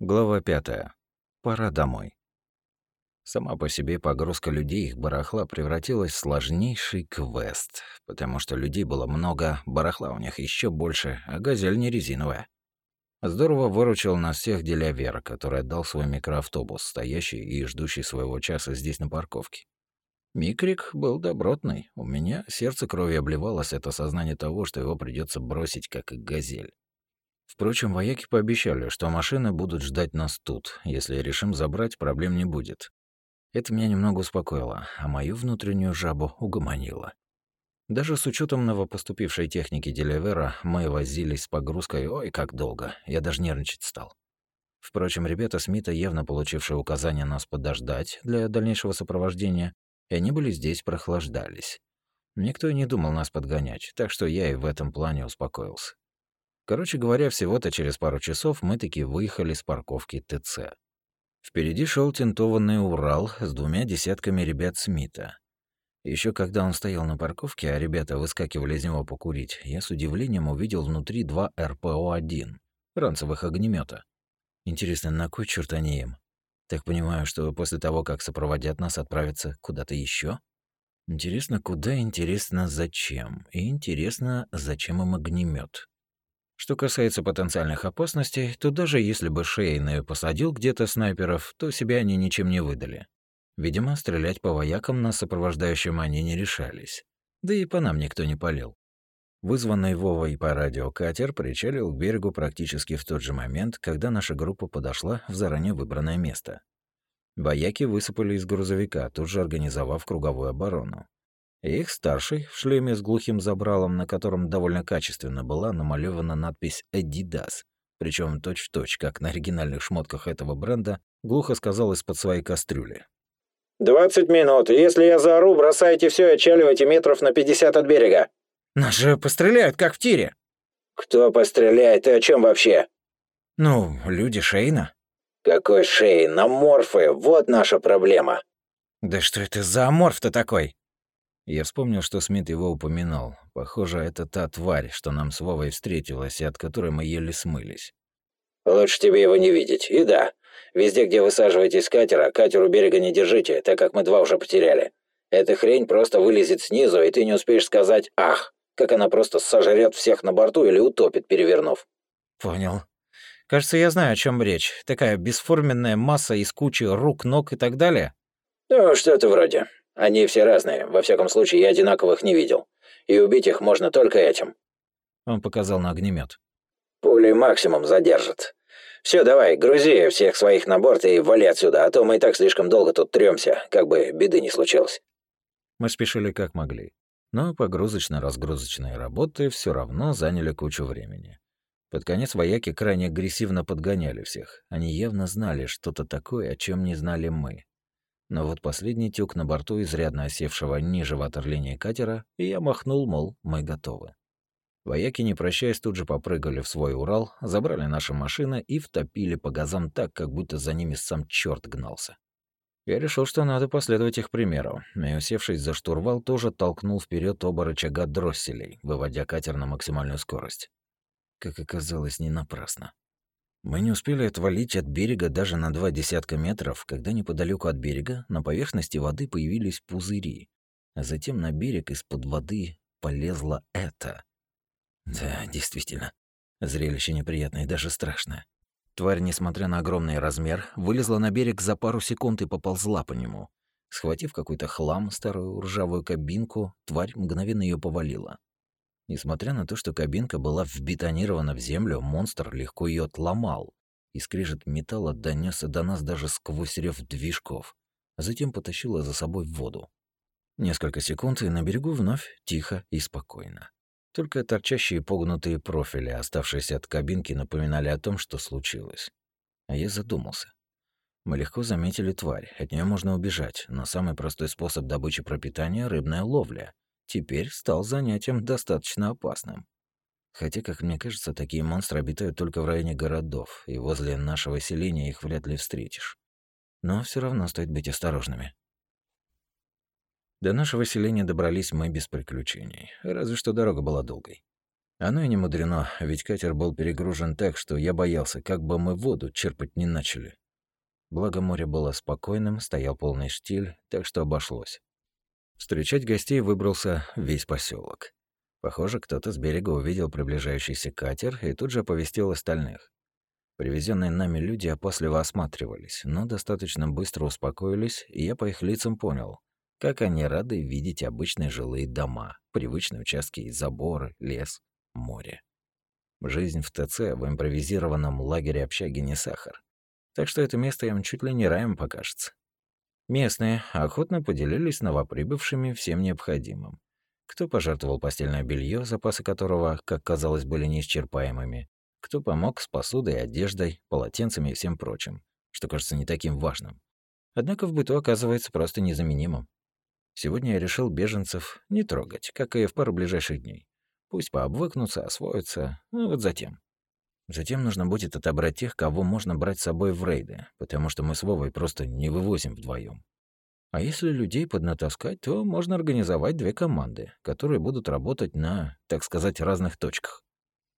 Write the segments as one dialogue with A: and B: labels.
A: Глава пятая. Пора домой. Сама по себе погрузка людей их барахла превратилась в сложнейший квест, потому что людей было много, барахла у них еще больше, а газель не резиновая. Здорово выручил нас всех Делявер, который отдал свой микроавтобус, стоящий и ждущий своего часа здесь на парковке. Микрик был добротный. У меня сердце крови обливалось от осознания того, что его придется бросить, как и газель. Впрочем, вояки пообещали, что машины будут ждать нас тут. Если решим забрать, проблем не будет. Это меня немного успокоило, а мою внутреннюю жабу угомонило. Даже с учетом новопоступившей техники Деливера мы возились с погрузкой ой как долго, я даже нервничать стал. Впрочем, ребята Смита, явно получившие указание нас подождать для дальнейшего сопровождения, и они были здесь, прохлаждались. Никто и не думал нас подгонять, так что я и в этом плане успокоился. Короче говоря, всего-то через пару часов мы таки выехали с парковки ТЦ. Впереди шел тентованный Урал с двумя десятками ребят Смита. Еще когда он стоял на парковке, а ребята выскакивали из него покурить, я с удивлением увидел внутри два РПО-1, ранцевых огнемета. Интересно, на кой черт они им? Так понимаю, что после того, как сопроводят нас, отправятся куда-то еще? Интересно, куда, интересно, зачем? И интересно, зачем им огнемет? Что касается потенциальных опасностей, то даже если бы Шейн посадил где-то снайперов, то себя они ничем не выдали. Видимо, стрелять по воякам на сопровождающем они не решались. Да и по нам никто не палил. Вызванный Вовой по радио катер причалил к берегу практически в тот же момент, когда наша группа подошла в заранее выбранное место. Вояки высыпали из грузовика, тут же организовав круговую оборону. Их старший, в шлеме с глухим забралом, на котором довольно качественно была намалевана надпись «Adidas», причем точь-в-точь, как на оригинальных шмотках этого бренда, глухо сказал из-под своей кастрюли.
B: «Двадцать минут. Если я заору, бросайте все и отчаливайте метров на пятьдесят от берега».
A: «Нас же постреляют, как в тире».
B: «Кто постреляет? Ты о чем вообще?»
A: «Ну, люди Шейна».
B: «Какой Шейн? Аморфы. Вот наша проблема».
A: «Да что это за аморф-то такой?» Я вспомнил, что Смит его упоминал. Похоже, это та тварь, что нам с Вовой встретилась и от которой мы еле смылись.
B: «Лучше тебе его не видеть. И да, везде, где высаживаетесь с катера, катер у берега не держите, так как мы два уже потеряли. Эта хрень просто вылезет снизу, и ты не успеешь сказать «ах», как она просто сожрет всех на борту или утопит, перевернув».
A: «Понял. Кажется, я знаю, о чем речь. Такая бесформенная масса из кучи рук, ног и так далее?»
B: «Ну, что-то вроде. Они все разные, во всяком случае, я одинаковых не видел. И убить их можно только этим».
A: Он показал на огнемет.
B: «Пули максимум задержат. Все, давай, грузи всех своих на борт и вали отсюда, а то мы и так слишком долго тут трёмся, как бы беды не случилось».
A: Мы спешили как могли. Но погрузочно-разгрузочные работы все равно заняли кучу времени. Под конец вояки крайне агрессивно подгоняли всех. Они явно знали что-то такое, о чем не знали мы. Но вот последний тюк на борту изрядно осевшего ниже ватерлинии катера, и я махнул, мол, мы готовы. Вояки, не прощаясь, тут же попрыгали в свой Урал, забрали наши машины и втопили по газам так, как будто за ними сам черт гнался. Я решил, что надо последовать их примеру, и, усевшись за штурвал, тоже толкнул вперед оба рычага дросселей, выводя катер на максимальную скорость. Как оказалось, не напрасно. Мы не успели отвалить от берега даже на два десятка метров, когда неподалеку от берега на поверхности воды появились пузыри, а затем на берег из-под воды полезло это. Да, действительно, зрелище неприятное и даже страшное. Тварь, несмотря на огромный размер, вылезла на берег за пару секунд и поползла по нему. Схватив какой-то хлам, старую ржавую кабинку, тварь мгновенно ее повалила. Несмотря на то, что кабинка была вбетонирована в землю, монстр легко ее отломал, и скрежет металла донесся до нас даже сквозь рев движков, а затем потащила за собой в воду. Несколько секунд, и на берегу вновь тихо и спокойно. Только торчащие погнутые профили, оставшиеся от кабинки, напоминали о том, что случилось. А я задумался. Мы легко заметили тварь, от нее можно убежать, но самый простой способ добычи пропитания — рыбная ловля — теперь стал занятием достаточно опасным. Хотя, как мне кажется, такие монстры обитают только в районе городов, и возле нашего селения их вряд ли встретишь. Но все равно стоит быть осторожными. До нашего селения добрались мы без приключений, разве что дорога была долгой. Оно и не мудрено, ведь катер был перегружен так, что я боялся, как бы мы воду черпать не начали. Благо море было спокойным, стоял полный штиль, так что обошлось. Встречать гостей выбрался весь поселок. Похоже, кто-то с берега увидел приближающийся катер и тут же оповестил остальных. Привезенные нами люди опасливо осматривались, но достаточно быстро успокоились, и я по их лицам понял, как они рады видеть обычные жилые дома, привычные участки, заборы, лес, море. Жизнь в ТЦ в импровизированном лагере общаги не сахар. Так что это место им чуть ли не раем покажется. Местные охотно поделились новоприбывшими всем необходимым. Кто пожертвовал постельное белье, запасы которого, как казалось, были неисчерпаемыми. Кто помог с посудой, одеждой, полотенцами и всем прочим, что кажется не таким важным. Однако в быту оказывается просто незаменимым. Сегодня я решил беженцев не трогать, как и в пару ближайших дней. Пусть пообвыкнутся, освоятся, ну вот затем. Затем нужно будет отобрать тех, кого можно брать с собой в рейды, потому что мы с Вовой просто не вывозим вдвоем. А если людей поднатаскать, то можно организовать две команды, которые будут работать на, так сказать, разных точках.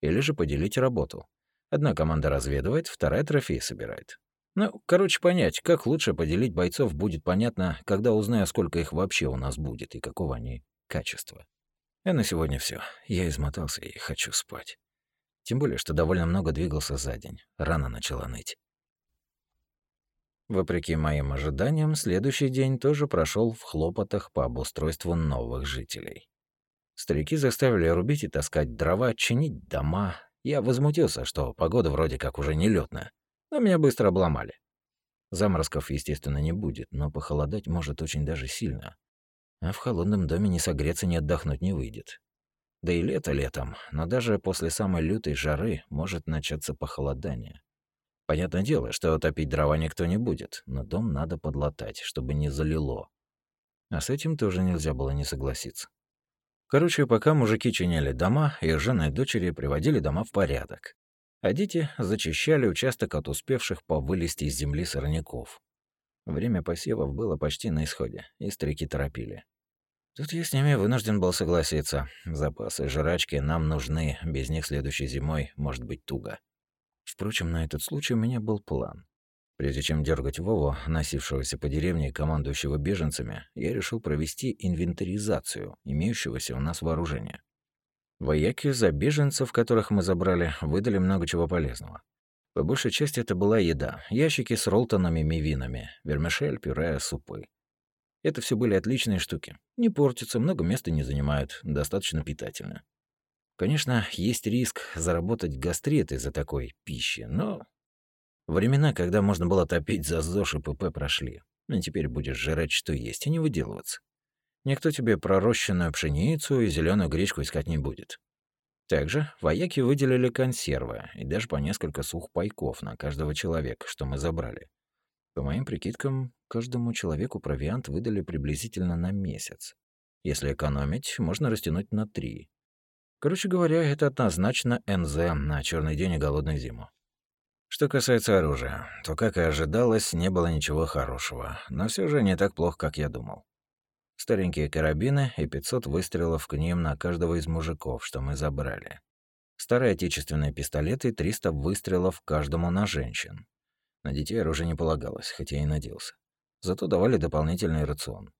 A: Или же поделить работу. Одна команда разведывает, вторая трофеи собирает. Ну, короче, понять, как лучше поделить бойцов будет понятно, когда узнаю, сколько их вообще у нас будет и какого они качества. А на сегодня все. Я измотался и хочу спать. Тем более, что довольно много двигался за день. Рано начала ныть. Вопреки моим ожиданиям, следующий день тоже прошел в хлопотах по обустройству новых жителей. Старики заставили рубить и таскать дрова, чинить дома. Я возмутился, что погода вроде как уже не летная, но меня быстро обломали. Заморозков, естественно, не будет, но похолодать может очень даже сильно. А в холодном доме не согреться, не отдохнуть не выйдет. Да и лето летом, но даже после самой лютой жары может начаться похолодание. Понятное дело, что топить дрова никто не будет, но дом надо подлатать, чтобы не залило. А с этим тоже нельзя было не согласиться. Короче, пока мужики чинили дома, их жены и дочери приводили дома в порядок. А дети зачищали участок от успевших повылезти из земли сорняков. Время посевов было почти на исходе, и старики торопили. Тут я с ними вынужден был согласиться. Запасы жрачки нам нужны, без них следующей зимой может быть туго. Впрочем, на этот случай у меня был план. Прежде чем дергать Вову, носившегося по деревне командующего беженцами, я решил провести инвентаризацию имеющегося у нас вооружения. Вояки за беженцев, которых мы забрали, выдали много чего полезного. По большей части это была еда. Ящики с ролтонами и винами, вермишель, пюре, супы. Это все были отличные штуки. Не портятся, много места не занимают, достаточно питательно. Конечно, есть риск заработать гастрит из-за такой пищи, но... Времена, когда можно было топить за ЗОЖ и ПП, прошли. Но теперь будешь жрать, что есть, и не выделываться. Никто тебе пророщенную пшеницу и зеленую гречку искать не будет. Также вояки выделили консервы и даже по несколько сухпайков на каждого человека, что мы забрали. По моим прикидкам, каждому человеку провиант выдали приблизительно на месяц. Если экономить, можно растянуть на три. Короче говоря, это однозначно НЗ на черный день и голодную зиму. Что касается оружия, то, как и ожидалось, не было ничего хорошего, но все же не так плохо, как я думал. Старенькие карабины и 500 выстрелов к ним на каждого из мужиков, что мы забрали. Старые отечественные пистолеты и 300 выстрелов каждому на женщин. На детей оружие не полагалось, хотя и надеялся. Зато давали дополнительный рацион.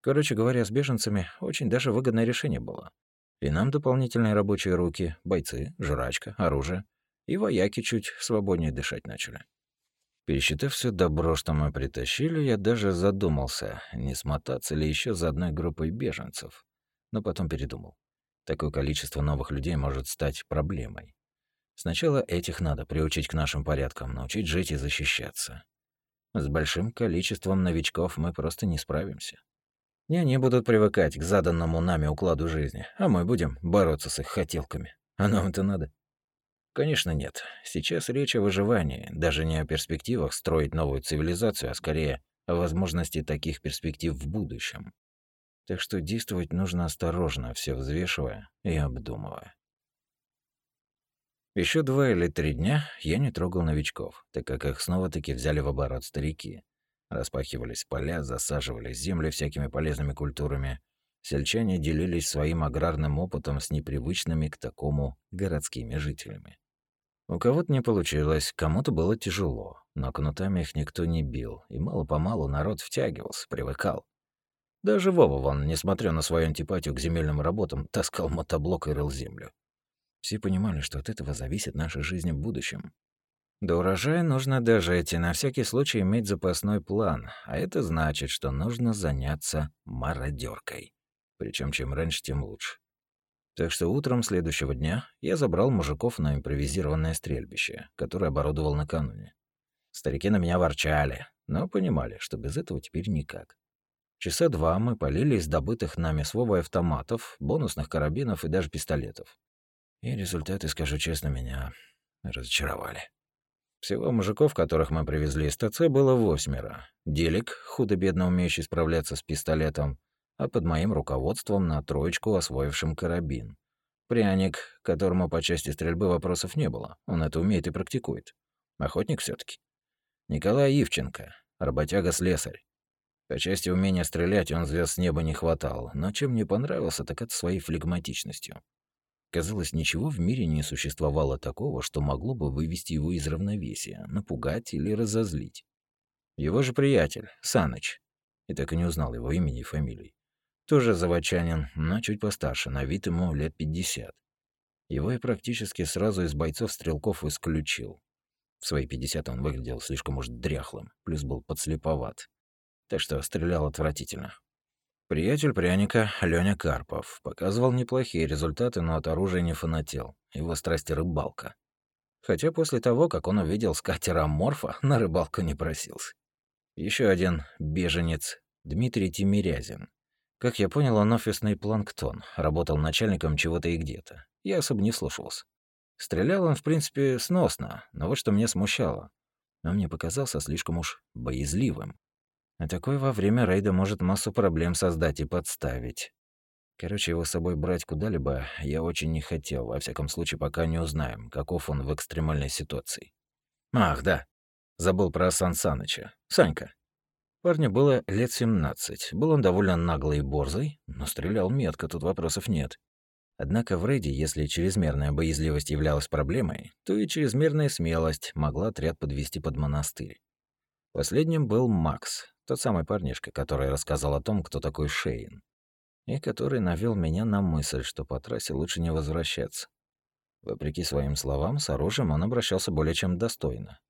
A: Короче говоря, с беженцами очень даже выгодное решение было. И нам дополнительные рабочие руки, бойцы, жрачка, оружие. И вояки чуть свободнее дышать начали. Пересчитав все добро, что мы притащили, я даже задумался, не смотаться ли еще за одной группой беженцев. Но потом передумал. Такое количество новых людей может стать проблемой. Сначала этих надо приучить к нашим порядкам, научить жить и защищаться. С большим количеством новичков мы просто не справимся. Не они будут привыкать к заданному нами укладу жизни, а мы будем бороться с их хотелками. А нам это надо? Конечно, нет. Сейчас речь о выживании, даже не о перспективах строить новую цивилизацию, а скорее о возможности таких перспектив в будущем. Так что действовать нужно осторожно, все взвешивая и обдумывая. Еще два или три дня я не трогал новичков, так как их снова-таки взяли в оборот старики. Распахивались поля, засаживались земли всякими полезными культурами. Сельчане делились своим аграрным опытом с непривычными к такому городскими жителями. У кого-то не получилось, кому-то было тяжело, но кнутами их никто не бил, и мало-помалу народ втягивался, привыкал. Даже Вова вон, несмотря на свою антипатию к земельным работам, таскал мотоблок и рыл землю. Все понимали, что от этого зависит наша жизнь в будущем. До урожая нужно дожить и на всякий случай иметь запасной план, а это значит, что нужно заняться мародеркой. Причем чем раньше, тем лучше. Так что утром следующего дня я забрал мужиков на импровизированное стрельбище, которое оборудовал накануне. Старики на меня ворчали, но понимали, что без этого теперь никак. Часа два мы полили из добытых нами с автоматов, бонусных карабинов и даже пистолетов. И результаты, скажу честно, меня разочаровали. Всего мужиков, которых мы привезли из ТЦ, было восьмеро. Делик, худо-бедно умеющий справляться с пистолетом, а под моим руководством на троечку освоившим карабин. Пряник, которому по части стрельбы вопросов не было. Он это умеет и практикует. Охотник все таки Николай Ивченко, работяга-слесарь. По части умения стрелять он звезд с неба не хватало, но чем мне понравился, так это своей флегматичностью. Казалось, ничего в мире не существовало такого, что могло бы вывести его из равновесия, напугать или разозлить. Его же приятель, Саныч, и так и не узнал его имени и фамилии, тоже заводчанин, но чуть постарше, на вид ему лет 50. Его я практически сразу из бойцов-стрелков исключил. В свои 50 он выглядел слишком уж дряхлым, плюс был подслеповат. Так что стрелял отвратительно. Приятель пряника, Лёня Карпов, показывал неплохие результаты, но от оружия не фанател. Его страсть рыбалка. Хотя после того, как он увидел скатера Морфа, на рыбалку не просился. Еще один беженец, Дмитрий Тимирязин. Как я понял, он офисный планктон, работал начальником чего-то и где-то. Я особо не слушался. Стрелял он, в принципе, сносно, но вот что меня смущало. Он мне показался слишком уж боязливым. А такой во время рейда может массу проблем создать и подставить. Короче, его с собой брать куда-либо я очень не хотел, во всяком случае, пока не узнаем, каков он в экстремальной ситуации. Ах, да. Забыл про Сан Саныча. Санька. Парню было лет 17. Был он довольно наглый и борзый, но стрелял метко, тут вопросов нет. Однако в рейде, если чрезмерная боязливость являлась проблемой, то и чрезмерная смелость могла отряд подвести под монастырь. Последним был Макс, тот самый парнишка, который рассказал о том, кто такой Шейн. И который навел меня на мысль, что по трассе лучше не возвращаться. Вопреки своим словам, с оружием он обращался более чем достойно.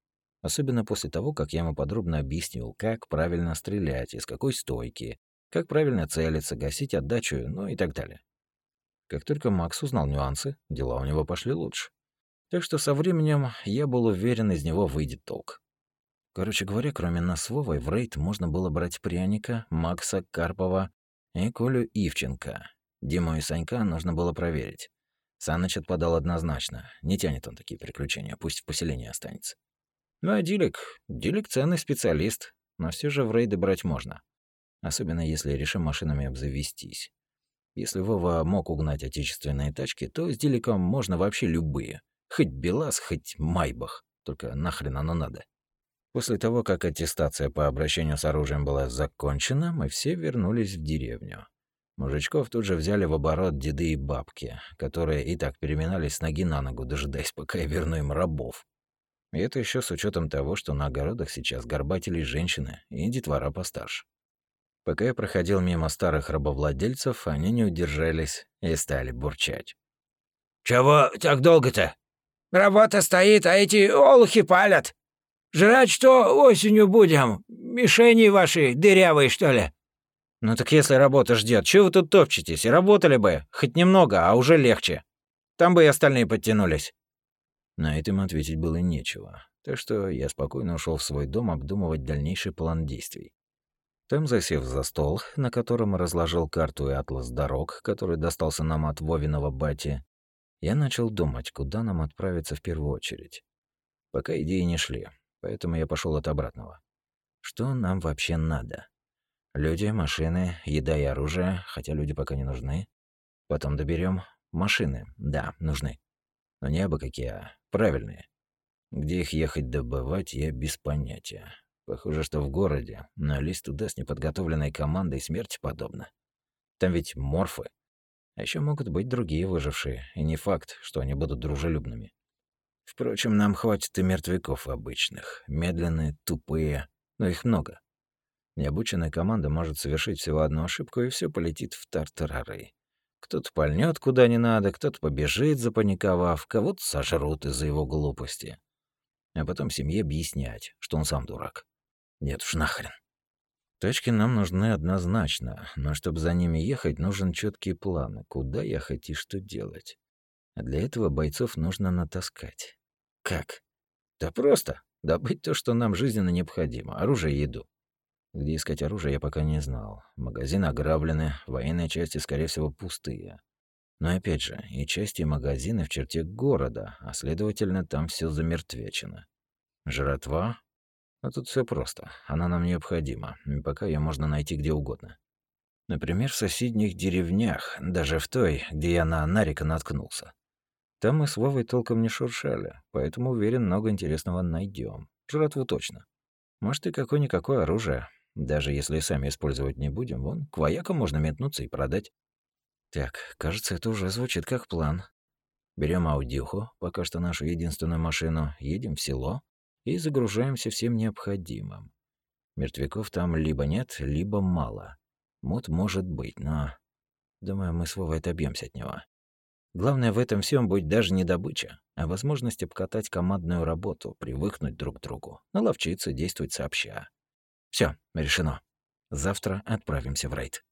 A: Особенно после того, как я ему подробно объяснил, как правильно стрелять, из какой стойки, как правильно целиться, гасить отдачу, ну и так далее. Как только Макс узнал нюансы, дела у него пошли лучше. Так что со временем я был уверен, из него выйдет толк. Короче говоря, кроме нас с Вовой, в рейд можно было брать Пряника, Макса, Карпова и Колю Ивченко. Диму и Санька нужно было проверить. Саныч отпадал однозначно. Не тянет он такие приключения, пусть в поселении останется. Ну а Дилик? Дилик ценный специалист, но все же в рейды брать можно. Особенно если решим машинами обзавестись. Если Вова мог угнать отечественные тачки, то с Диликом можно вообще любые. Хоть БелАЗ, хоть Майбах. Только нахрен оно надо. После того, как аттестация по обращению с оружием была закончена, мы все вернулись в деревню. Мужичков тут же взяли в оборот деды и бабки, которые и так переминались с ноги на ногу, дожидаясь, пока я верну им рабов. И это еще с учетом того, что на огородах сейчас горбатились женщины и детвора постарше. Пока я проходил мимо старых рабовладельцев, они не удержались и стали бурчать.
C: «Чего так долго-то? Работа стоит, а эти олухи палят!» Жрать что осенью будем? Мишени ваши дырявые, что ли?»
A: «Ну так если работа ждет, чего вы тут топчетесь? Работали бы, хоть немного, а уже легче. Там бы и остальные подтянулись». На это им ответить было нечего, так что я спокойно ушел в свой дом обдумывать дальнейший план действий. Там, засев за стол, на котором разложил карту и атлас дорог, который достался нам от Вовиного бати, я начал думать, куда нам отправиться в первую очередь. Пока идеи не шли, поэтому я пошел от обратного. Что нам вообще надо? Люди, машины, еда и оружие, хотя люди пока не нужны. Потом доберем машины. Да, нужны. Но не абы какие, а правильные. Где их ехать добывать, я без понятия. Похоже, что в городе, но лезть туда с неподготовленной командой смерти подобно. Там ведь морфы. А еще могут быть другие выжившие, и не факт, что они будут дружелюбными. Впрочем, нам хватит и мертвяков обычных. Медленные, тупые, но их много. Необученная команда может совершить всего одну ошибку, и все полетит в тартарары. Кто-то пальнет куда не надо, кто-то побежит, запаниковав, кого-то сожрут из-за его глупости. А потом семье объяснять, что он сам дурак. Нет уж нахрен. Точки нам нужны однозначно, но чтобы за ними ехать, нужен четкий план, куда ехать и что делать. А для этого бойцов нужно натаскать. Как? Да просто. Добыть то, что нам жизненно необходимо. Оружие и еду. Где искать оружие, я пока не знал. Магазины ограблены, военные части, скорее всего, пустые. Но опять же, и части и магазины в черте города, а следовательно, там все замертвечено. Жратва? А тут все просто. Она нам необходима, и пока ее можно найти где угодно. Например, в соседних деревнях, даже в той, где я на Нарика наткнулся. Там мы с Вовой толком не шуршали, поэтому уверен, много интересного найдем. Жратву точно. Может, и какое-никакое оружие, даже если сами использовать не будем, вон, к воякам можно метнуться и продать. Так, кажется, это уже звучит как план. Берем аудюху, пока что нашу единственную машину, едем в село и загружаемся всем необходимым. Мертвяков там либо нет, либо мало. Мут может быть, но... Думаю, мы с Вовой отобьемся от него. Главное в этом всем быть даже не добыча, а возможность обкатать командную работу, привыкнуть друг к другу, наловчиться действовать сообща. Все, решено. Завтра отправимся в рейд.